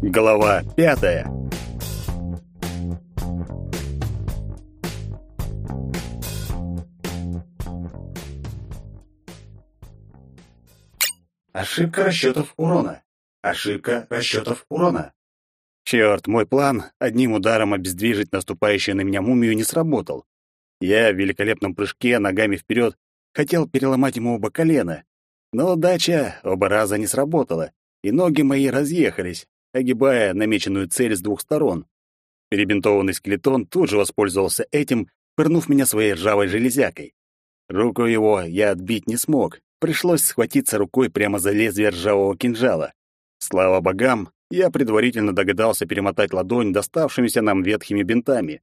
Глава пятая. Ошибка расчетов урона. Ошибка расчетов урона. Черт, мой план одним ударом обездвижить наступающую на меня мумию не сработал. Я в великолепном прыжке ногами вперед хотел переломать ему оба колена, но удача оба раза не сработала, и ноги мои разъехались, огибая намеченную цель с двух сторон. Перебинтованный скелетон тут же воспользовался этим, пырнув меня своей ржавой железякой. Руку его я отбить не смог, пришлось схватиться рукой прямо за лезвие ржавого кинжала. Слава богам, я предварительно догадался перемотать ладонь доставшимися нам ветхими бинтами.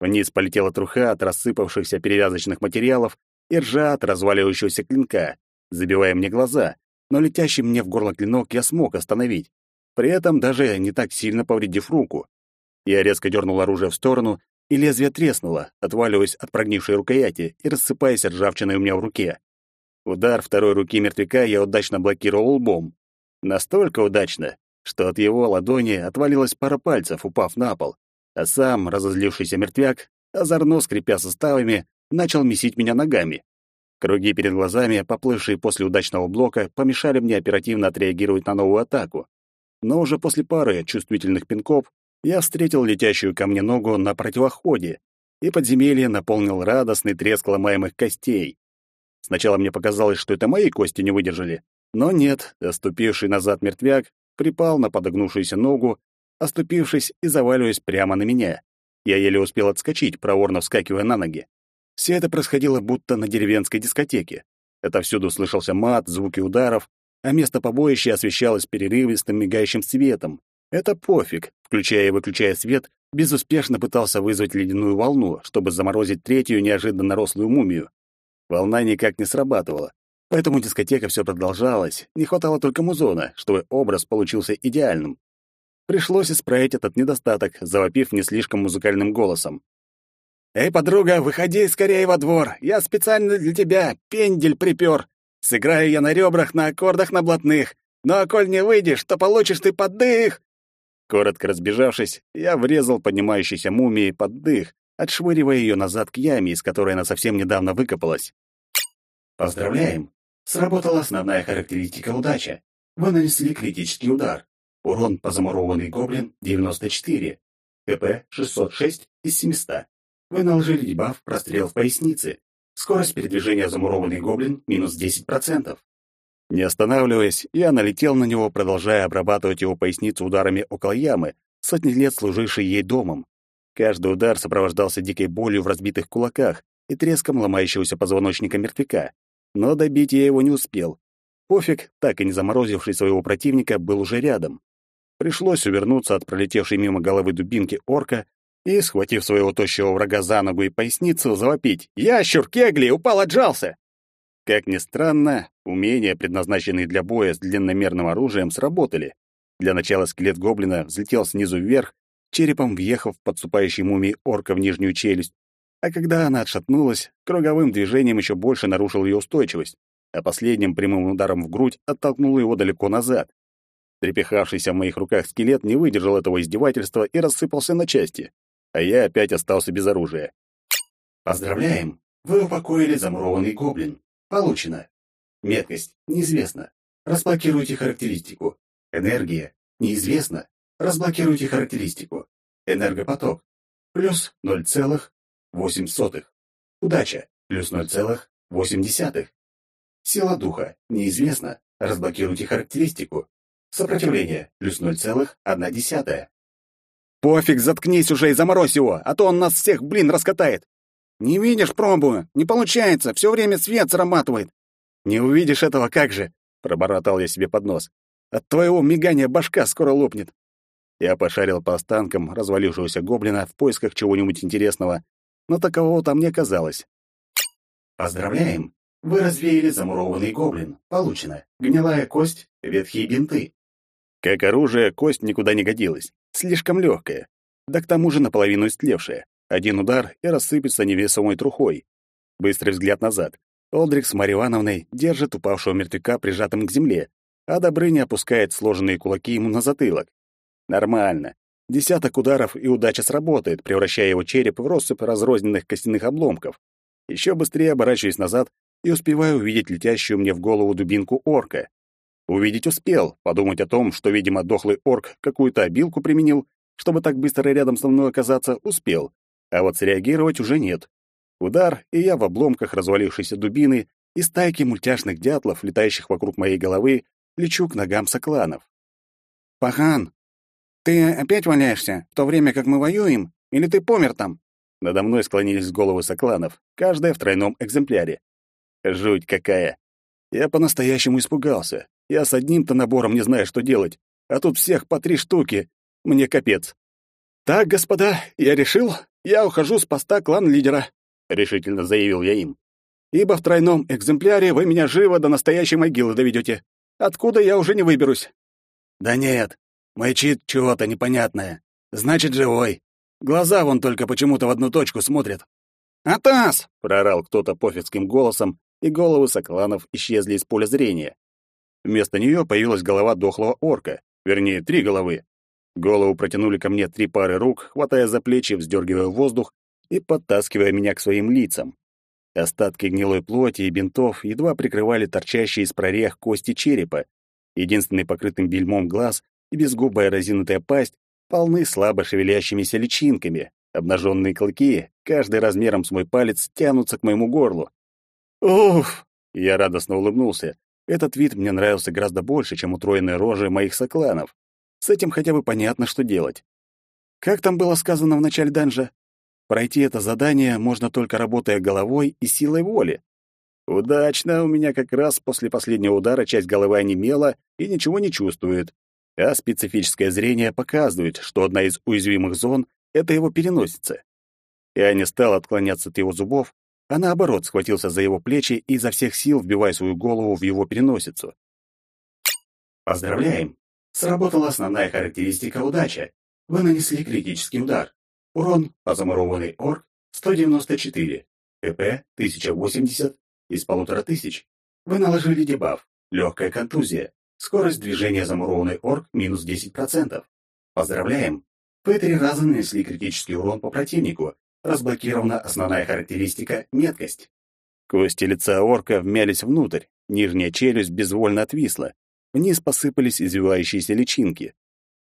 Вниз полетела труха от рассыпавшихся перевязочных материалов и ржа от разваливающегося клинка, забивая мне глаза, но летящий мне в горло клинок я смог остановить, при этом даже не так сильно повредив руку. Я резко дернул оружие в сторону, и лезвие треснуло, отваливаясь от прогнившей рукояти и рассыпаясь ржавчиной у меня в руке. Удар второй руки мертвяка я удачно блокировал лбом. Настолько удачно, что от его ладони отвалилась пара пальцев, упав на пол, а сам, разозлившийся мертвяк, озорно скрипя суставами, начал месить меня ногами. Круги перед глазами, поплывшие после удачного блока, помешали мне оперативно отреагировать на новую атаку. Но уже после пары чувствительных пинков я встретил летящую ко мне ногу на противоходе, и подземелье наполнил радостный треск ломаемых костей. Сначала мне показалось, что это мои кости не выдержали, но нет, оступивший назад мертвяк припал на подогнувшуюся ногу, оступившись и заваливаясь прямо на меня. Я еле успел отскочить, проворно вскакивая на ноги. Все это происходило будто на деревенской дискотеке. Отовсюду слышался мат, звуки ударов, а место побоища освещалось перерывистым мигающим светом. Это пофиг, включая и выключая свет, безуспешно пытался вызвать ледяную волну, чтобы заморозить третью неожиданно рослую мумию. Волна никак не срабатывала, поэтому дискотека все продолжалась, не хватало только музона, чтобы образ получился идеальным. Пришлось исправить этот недостаток, завопив не слишком музыкальным голосом. «Эй, подруга, выходи скорее во двор! Я специально для тебя пендель припер! Сыграю я на ребрах на аккордах на блатных, но а коль не выйдешь, то получишь ты поддых!» Коротко разбежавшись, я врезал поднимающейся мумии под дых, отшвыривая ее назад к яме, из которой она совсем недавно выкопалась. Поздравляем! Сработала основная характеристика удача. Вы нанесли критический удар. Урон по замурованный гоблин 94. КП 606 из 700. Вы наложили дебаф «Прострел в пояснице». Скорость передвижения замурованный гоблин минус 10%. Не останавливаясь, я налетел на него, продолжая обрабатывать его поясницу ударами около ямы, сотни лет служившей ей домом. Каждый удар сопровождался дикой болью в разбитых кулаках и треском ломающегося позвоночника мертвяка. Но добить я его не успел. Пофиг, так и не заморозивший своего противника, был уже рядом. Пришлось увернуться от пролетевшей мимо головы дубинки орка и, схватив своего тощего врага за ногу и поясницу, завопить «Ящур, кегли, упал, отжался!» Как ни странно, умения, предназначенные для боя с длинномерным оружием, сработали. Для начала скелет гоблина взлетел снизу вверх, черепом въехав в подступающий мумии орка в нижнюю челюсть, а когда она отшатнулась, круговым движением еще больше нарушил ее устойчивость, а последним прямым ударом в грудь оттолкнул его далеко назад. Трепехавшийся в моих руках скелет не выдержал этого издевательства и рассыпался на части а я опять остался без оружия. Поздравляем! Вы упокоили замурованный гоблин. Получено. Меткость неизвестна. Разблокируйте характеристику. Энергия неизвестна. Разблокируйте характеристику. Энергопоток плюс 0,8. Удача плюс 0,8. Сила духа неизвестна. Разблокируйте характеристику. Сопротивление плюс 0,1. Пофиг, заткнись уже и заморозь его, а то он нас всех, блин, раскатает. Не видишь, пробую. Не получается, все время свет срабатывает. Не увидишь этого как же, пробормотал я себе под нос. От твоего мигания башка скоро лопнет. Я пошарил по останкам развалившегося гоблина в поисках чего-нибудь интересного, но такового там не оказалось. Поздравляем! Вы развеяли замурованный гоблин. Получено. Гнилая кость, ветхие бинты. Как оружие, кость никуда не годилась слишком легкая, да к тому же наполовину истлевшая. Один удар и рассыпется невесомой трухой. Быстрый взгляд назад. Олдрик с Марьей Ивановной держит упавшего мертвяка прижатым к земле, а Добрыня опускает сложенные кулаки ему на затылок. Нормально. Десяток ударов, и удача сработает, превращая его череп в россыпь разрозненных костяных обломков. Еще быстрее оборачиваюсь назад и успеваю увидеть летящую мне в голову дубинку орка. Увидеть успел, подумать о том, что, видимо, дохлый орк какую-то обилку применил, чтобы так быстро рядом со мной оказаться, успел. А вот среагировать уже нет. Удар, и я в обломках развалившейся дубины и стайки мультяшных дятлов, летающих вокруг моей головы, лечу к ногам сокланов. «Пахан, ты опять валяешься, в то время как мы воюем? Или ты помер там?» Надо мной склонились головы сокланов, каждая в тройном экземпляре. Жуть какая! Я по-настоящему испугался. Я с одним-то набором не знаю, что делать, а тут всех по три штуки. Мне капец. «Так, господа, я решил, я ухожу с поста клан-лидера», — решительно заявил я им. «Ибо в тройном экземпляре вы меня живо до настоящей могилы доведете. Откуда я уже не выберусь». «Да нет, мой чит чего-то непонятное. Значит, живой. Глаза вон только почему-то в одну точку смотрят». «Атас!» — проорал кто-то пофигским голосом, и головы сокланов исчезли из поля зрения. Вместо нее появилась голова дохлого орка, вернее, три головы. Голову протянули ко мне три пары рук, хватая за плечи, вздергивая воздух и подтаскивая меня к своим лицам. Остатки гнилой плоти и бинтов едва прикрывали торчащие из прорех кости черепа. Единственный покрытым бельмом глаз и безгубая разинутая пасть полны слабо шевелящимися личинками. Обнаженные клыки, каждый размером с мой палец, тянутся к моему горлу. «Уф!» — я радостно улыбнулся. Этот вид мне нравился гораздо больше, чем утроенные рожи моих сокланов. С этим хотя бы понятно, что делать. Как там было сказано в начале данжа? Пройти это задание можно только работая головой и силой воли. Удачно, у меня как раз после последнего удара часть головы онемела и ничего не чувствует. А специфическое зрение показывает, что одна из уязвимых зон — это его переносица. Я не стал отклоняться от его зубов, а наоборот схватился за его плечи и изо всех сил вбивая свою голову в его переносицу. Поздравляем! Сработала основная характеристика удача. Вы нанесли критический удар. Урон по замурованный орк 194, КП 1080 из полутора тысяч. Вы наложили дебаф, легкая контузия, скорость движения замурованный орк минус 10%. Поздравляем! Вы три раза нанесли критический урон по противнику, Разблокирована основная характеристика — меткость. Кости лица орка вмялись внутрь, нижняя челюсть безвольно отвисла. Вниз посыпались извивающиеся личинки.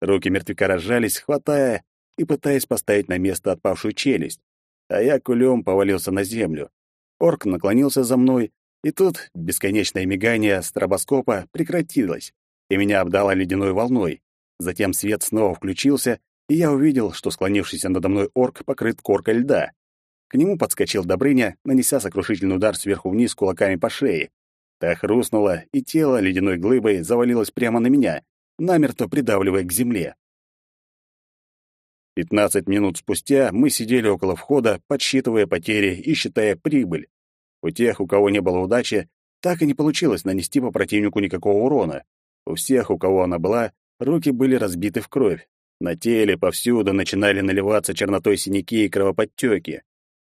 Руки мертвяка разжались, хватая и пытаясь поставить на место отпавшую челюсть. А я кулем повалился на землю. Орк наклонился за мной, и тут бесконечное мигание стробоскопа прекратилось, и меня обдало ледяной волной. Затем свет снова включился, и я увидел, что склонившийся надо мной орк покрыт коркой льда. К нему подскочил Добрыня, нанеся сокрушительный удар сверху вниз кулаками по шее. Та хрустнула, и тело ледяной глыбой завалилось прямо на меня, намертво придавливая к земле. Пятнадцать минут спустя мы сидели около входа, подсчитывая потери и считая прибыль. У тех, у кого не было удачи, так и не получилось нанести по противнику никакого урона. У всех, у кого она была, руки были разбиты в кровь, на теле повсюду начинали наливаться чернотой синяки и кровоподтеки.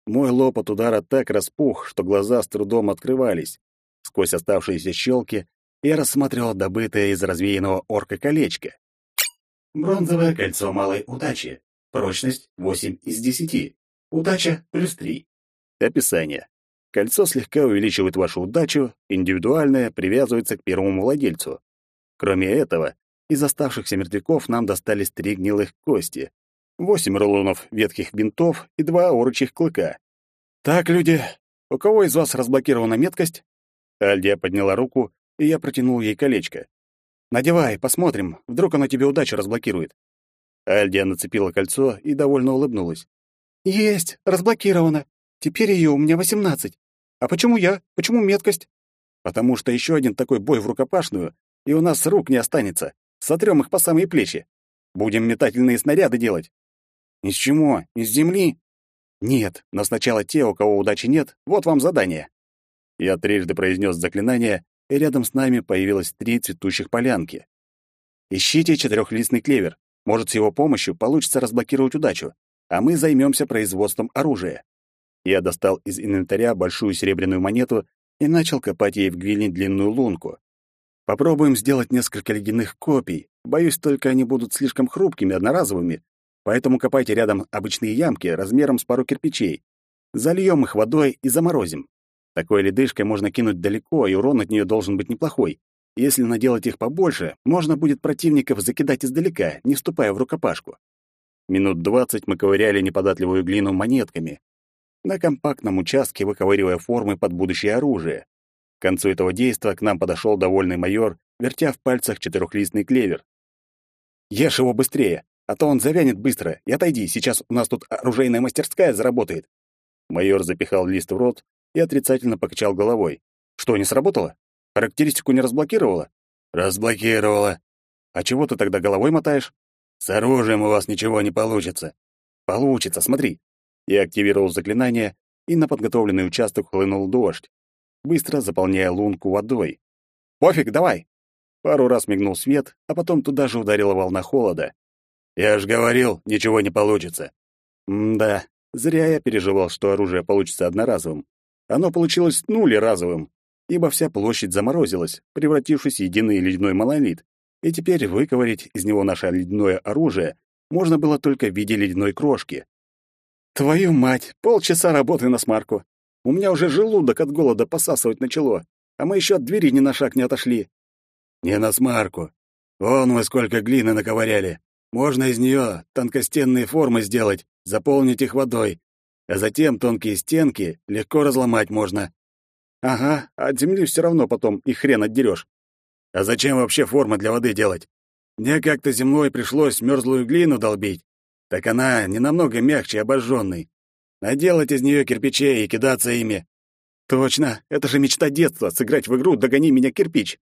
Мой лоб от удара так распух, что глаза с трудом открывались. Сквозь оставшиеся щелки я рассматривал добытое из развеянного орка колечко. Бронзовое кольцо малой удачи. Прочность 8 из 10. Удача плюс 3. Описание. Кольцо слегка увеличивает вашу удачу, индивидуальное привязывается к первому владельцу. Кроме этого, из оставшихся мертвяков нам достались три гнилых кости, восемь рулонов ветхих бинтов и два орочих клыка. «Так, люди, у кого из вас разблокирована меткость?» Альдия подняла руку, и я протянул ей колечко. «Надевай, посмотрим, вдруг оно тебе удачу разблокирует». Альдия нацепила кольцо и довольно улыбнулась. «Есть, разблокировано. Теперь ее у меня восемнадцать. А почему я? Почему меткость?» «Потому что еще один такой бой в рукопашную, и у нас рук не останется. Сотрем их по самые плечи. Будем метательные снаряды делать. Из чего? Из земли? Нет, но сначала те, у кого удачи нет, вот вам задание. Я трижды произнес заклинание, и рядом с нами появилось три цветущих полянки. Ищите четырехлистный клевер. Может, с его помощью получится разблокировать удачу, а мы займемся производством оружия. Я достал из инвентаря большую серебряную монету и начал копать ей в гвильне длинную лунку. Попробуем сделать несколько ледяных копий, Боюсь, только они будут слишком хрупкими, одноразовыми, поэтому копайте рядом обычные ямки размером с пару кирпичей. Зальем их водой и заморозим. Такой ледышкой можно кинуть далеко, и урон от нее должен быть неплохой. Если наделать их побольше, можно будет противников закидать издалека, не вступая в рукопашку. Минут двадцать мы ковыряли неподатливую глину монетками. На компактном участке выковыривая формы под будущее оружие. К концу этого действа к нам подошел довольный майор, вертя в пальцах четырехлистный клевер. «Ешь его быстрее, а то он завянет быстро, и отойди, сейчас у нас тут оружейная мастерская заработает». Майор запихал лист в рот и отрицательно покачал головой. «Что, не сработало? Характеристику не разблокировала?» «Разблокировала. А чего ты тогда головой мотаешь?» С оружием у вас ничего не получится. Получится, смотри. Я активировал заклинание, и на подготовленный участок хлынул дождь, быстро заполняя лунку водой. Пофиг, давай. Пару раз мигнул свет, а потом туда же ударила волна холода. Я ж говорил, ничего не получится. М-да, зря я переживал, что оружие получится одноразовым. Оно получилось нулеразовым, ибо вся площадь заморозилась, превратившись в единый ледяной монолит и теперь выковырять из него наше ледяное оружие можно было только в виде ледяной крошки. Твою мать, полчаса работы на смарку. У меня уже желудок от голода посасывать начало, а мы еще от двери ни на шаг не отошли. Не на смарку. Вон мы сколько глины наковыряли. Можно из нее тонкостенные формы сделать, заполнить их водой, а затем тонкие стенки легко разломать можно. Ага, а от земли все равно потом и хрен отдерешь. А зачем вообще формы для воды делать? Мне как-то зимой пришлось мерзлую глину долбить. Так она не намного мягче обожженной. Наделать из нее кирпичей и кидаться ими. Точно, это же мечта детства — сыграть в игру «Догони меня, кирпич».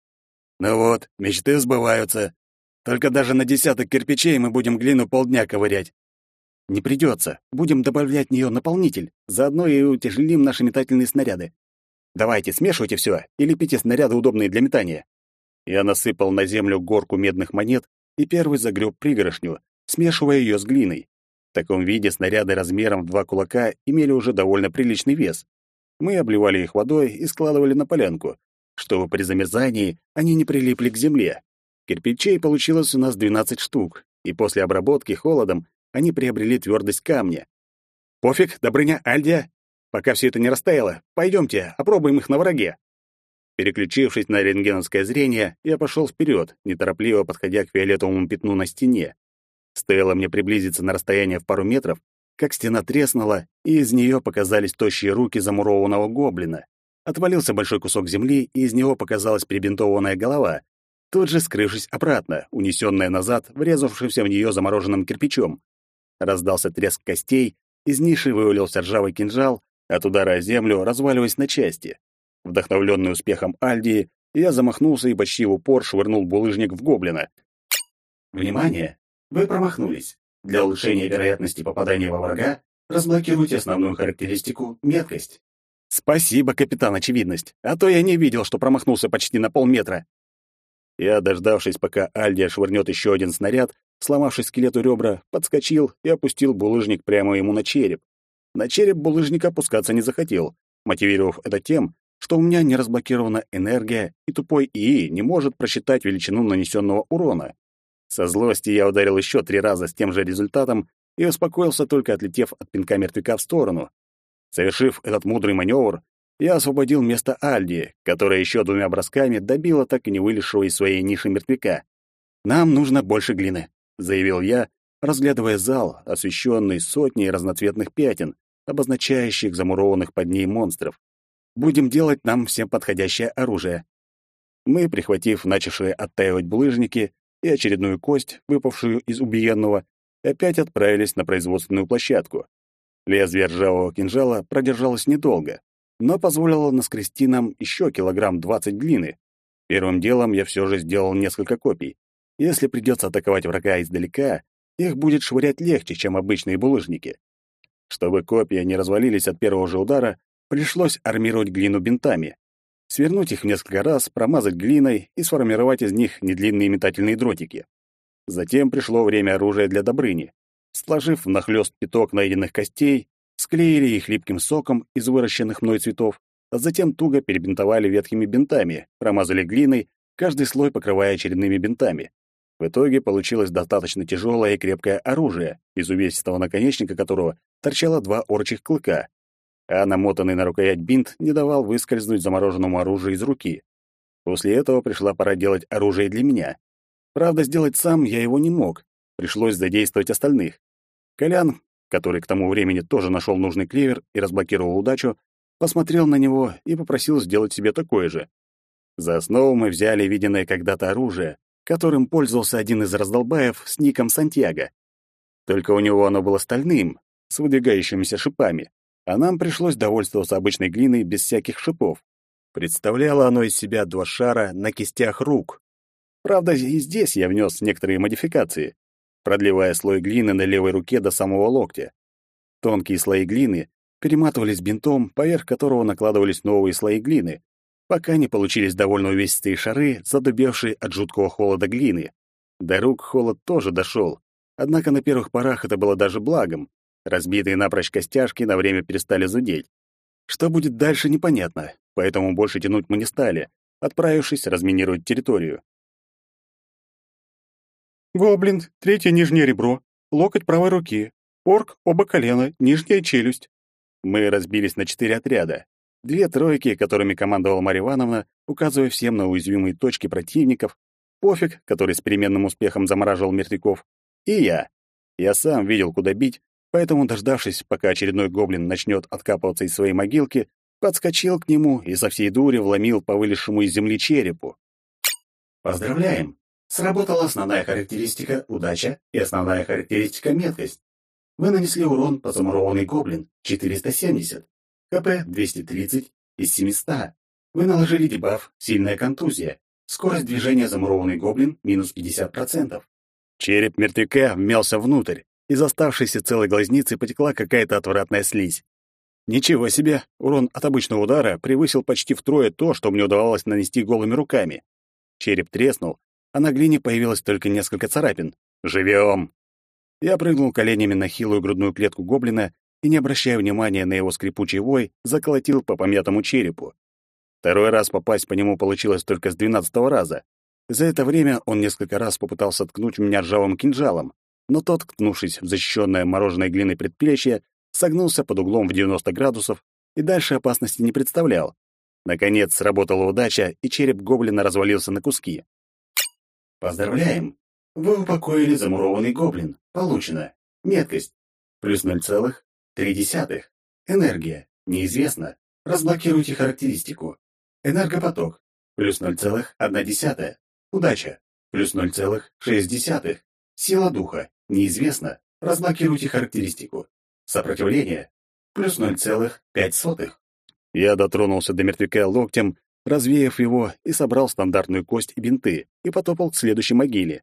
Ну вот, мечты сбываются. Только даже на десяток кирпичей мы будем глину полдня ковырять. Не придется. Будем добавлять в нее наполнитель. Заодно и утяжелим наши метательные снаряды. Давайте, смешивайте все и лепите снаряды, удобные для метания. Я насыпал на землю горку медных монет и первый загреб пригоршню, смешивая ее с глиной. Таком виде снаряды размером в два кулака имели уже довольно приличный вес. Мы обливали их водой и складывали на полянку, чтобы при замерзании они не прилипли к земле. Кирпичей получилось у нас 12 штук, и после обработки холодом они приобрели твердость камня. Пофиг, Добрыня, Альдия, пока все это не растаяло, пойдемте, опробуем их на враге. Переключившись на рентгеновское зрение, я пошел вперед, неторопливо подходя к фиолетовому пятну на стене. Стоило мне приблизиться на расстояние в пару метров, как стена треснула, и из нее показались тощие руки замурованного гоблина. Отвалился большой кусок земли, и из него показалась прибинтованная голова, тут же скрывшись обратно, унесенная назад, врезавшимся в нее замороженным кирпичом. Раздался треск костей, из ниши вывалился ржавый кинжал, от удара о землю разваливаясь на части. Вдохновленный успехом Альдии, я замахнулся и почти в упор швырнул булыжник в гоблина. Внимание! Вы промахнулись. Для улучшения вероятности попадания во врага разблокируйте основную характеристику меткость. Спасибо, капитан Очевидность, а то я не видел, что промахнулся почти на полметра. Я, дождавшись, пока Альдия швырнет еще один снаряд, сломавший скелету ребра, подскочил и опустил булыжник прямо ему на череп. На череп булыжник опускаться не захотел, мотивировав это тем, что у меня не разблокирована энергия, и тупой ИИ не может просчитать величину нанесенного урона. Со злости я ударил еще три раза с тем же результатом и успокоился, только отлетев от пинка мертвяка в сторону. Совершив этот мудрый маневр, я освободил место Альди, которая еще двумя бросками добила так и не вылезшего из своей ниши мертвяка. «Нам нужно больше глины», — заявил я, разглядывая зал, освещенный сотней разноцветных пятен, обозначающих замурованных под ней монстров. Будем делать нам всем подходящее оружие. Мы, прихватив начавшие оттаивать булыжники и очередную кость, выпавшую из убиенного, опять отправились на производственную площадку. Лезвие ржавого кинжала продержалось недолго, но позволило наскрести нам еще килограмм двадцать глины. Первым делом я все же сделал несколько копий. Если придется атаковать врага издалека, их будет швырять легче, чем обычные булыжники. Чтобы копья не развалились от первого же удара, Пришлось армировать глину бинтами. Свернуть их несколько раз, промазать глиной и сформировать из них недлинные метательные дротики. Затем пришло время оружия для Добрыни. Сложив внахлёст пяток найденных костей, склеили их липким соком из выращенных мной цветов, а затем туго перебинтовали ветхими бинтами, промазали глиной, каждый слой покрывая очередными бинтами. В итоге получилось достаточно тяжелое и крепкое оружие, из увесистого наконечника которого торчало два орчих клыка, а намотанный на рукоять бинт не давал выскользнуть замороженному оружию из руки. После этого пришла пора делать оружие для меня. Правда, сделать сам я его не мог, пришлось задействовать остальных. Колян, который к тому времени тоже нашел нужный клевер и разблокировал удачу, посмотрел на него и попросил сделать себе такое же. За основу мы взяли виденное когда-то оружие, которым пользовался один из раздолбаев с ником Сантьяго. Только у него оно было стальным, с выдвигающимися шипами, а нам пришлось довольствоваться обычной глиной без всяких шипов. Представляло оно из себя два шара на кистях рук. Правда, и здесь я внес некоторые модификации, продлевая слой глины на левой руке до самого локтя. Тонкие слои глины перематывались бинтом, поверх которого накладывались новые слои глины, пока не получились довольно увесистые шары, задубевшие от жуткого холода глины. До рук холод тоже дошел, однако на первых порах это было даже благом. Разбитые напрочь костяшки на время перестали зудеть. Что будет дальше, непонятно, поэтому больше тянуть мы не стали, отправившись разминировать территорию. Гоблин, третье нижнее ребро, локоть правой руки, орк, оба колена, нижняя челюсть. Мы разбились на четыре отряда. Две тройки, которыми командовала Марья Ивановна, указывая всем на уязвимые точки противников, Пофиг, который с переменным успехом замораживал мертвяков, и я. Я сам видел, куда бить, поэтому, дождавшись, пока очередной гоблин начнет откапываться из своей могилки, подскочил к нему и со всей дури вломил по вылезшему из земли черепу. Поздравляем! Сработала основная характеристика «Удача» и основная характеристика «Меткость». Вы нанесли урон по замурованный гоблин 470. КП 230 из 700. Вы наложили дебаф «Сильная контузия». Скорость движения замурованный гоблин минус 50%. Череп мертвяка вмялся внутрь. Из оставшейся целой глазницы потекла какая-то отвратная слизь. Ничего себе, урон от обычного удара превысил почти втрое то, что мне удавалось нанести голыми руками. Череп треснул, а на глине появилось только несколько царапин. Живем! Я прыгнул коленями на хилую грудную клетку гоблина и, не обращая внимания на его скрипучий вой, заколотил по помятому черепу. Второй раз попасть по нему получилось только с двенадцатого раза. За это время он несколько раз попытался ткнуть меня ржавым кинжалом, но тот, ткнувшись в защищенное мороженой глиной предплечье, согнулся под углом в 90 градусов и дальше опасности не представлял. Наконец сработала удача, и череп гоблина развалился на куски. Поздравляем! Вы упокоили замурованный гоблин. Получено. Меткость. Плюс 0,3 Три десятых. Энергия. Неизвестно. Разблокируйте характеристику. Энергопоток. Плюс 0,1. Удача. Плюс 0,6. Сила духа. Неизвестно. Разблокируйте характеристику. Сопротивление. Плюс 0,5. Я дотронулся до мертвяка локтем, развеяв его, и собрал стандартную кость и бинты, и потопал к следующей могиле.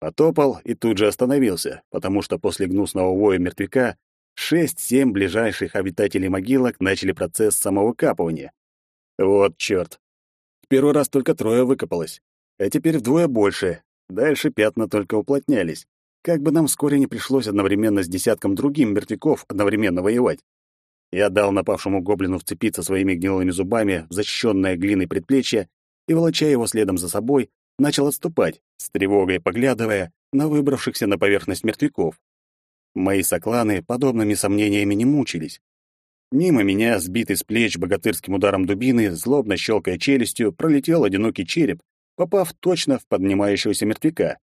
Потопал и тут же остановился, потому что после гнусного воя мертвяка Шесть-семь ближайших обитателей могилок начали процесс самовыкапывания. Вот чёрт. В первый раз только трое выкопалось, а теперь вдвое больше. Дальше пятна только уплотнялись. Как бы нам вскоре не пришлось одновременно с десятком другим мертвяков одновременно воевать. Я дал напавшему гоблину вцепиться своими гнилыми зубами в защищенное глиной предплечье и, волоча его следом за собой, начал отступать, с тревогой поглядывая на выбравшихся на поверхность мертвяков. Мои сокланы подобными сомнениями не мучились. Мимо меня, сбитый с плеч богатырским ударом дубины, злобно щелкая челюстью, пролетел одинокий череп, попав точно в поднимающегося мертвяка.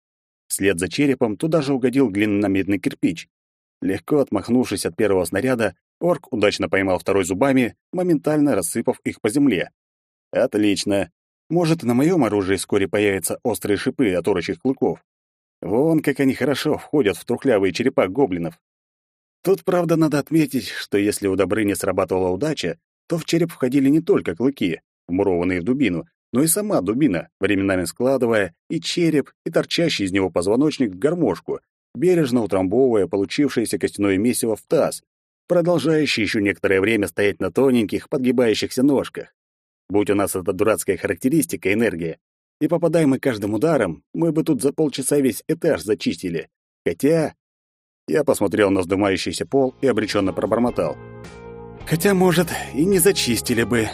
Вслед за черепом туда же угодил глиномедный кирпич. Легко отмахнувшись от первого снаряда, орк удачно поймал второй зубами, моментально рассыпав их по земле. Отлично. Может, на моем оружии вскоре появятся острые шипы от орочих клыков. Вон как они хорошо входят в трухлявые черепа гоблинов. Тут, правда, надо отметить, что если у Добрыни срабатывала удача, то в череп входили не только клыки, вмурованные в дубину, но и сама дубина, временами складывая и череп, и торчащий из него позвоночник в гармошку, бережно утрамбовывая получившееся костяное месиво в таз, продолжающий еще некоторое время стоять на тоненьких, подгибающихся ножках. Будь у нас эта дурацкая характеристика энергия, и попадаем мы каждым ударом, мы бы тут за полчаса весь этаж зачистили. Хотя... Я посмотрел на вздымающийся пол и обреченно пробормотал. Хотя, может, и не зачистили бы.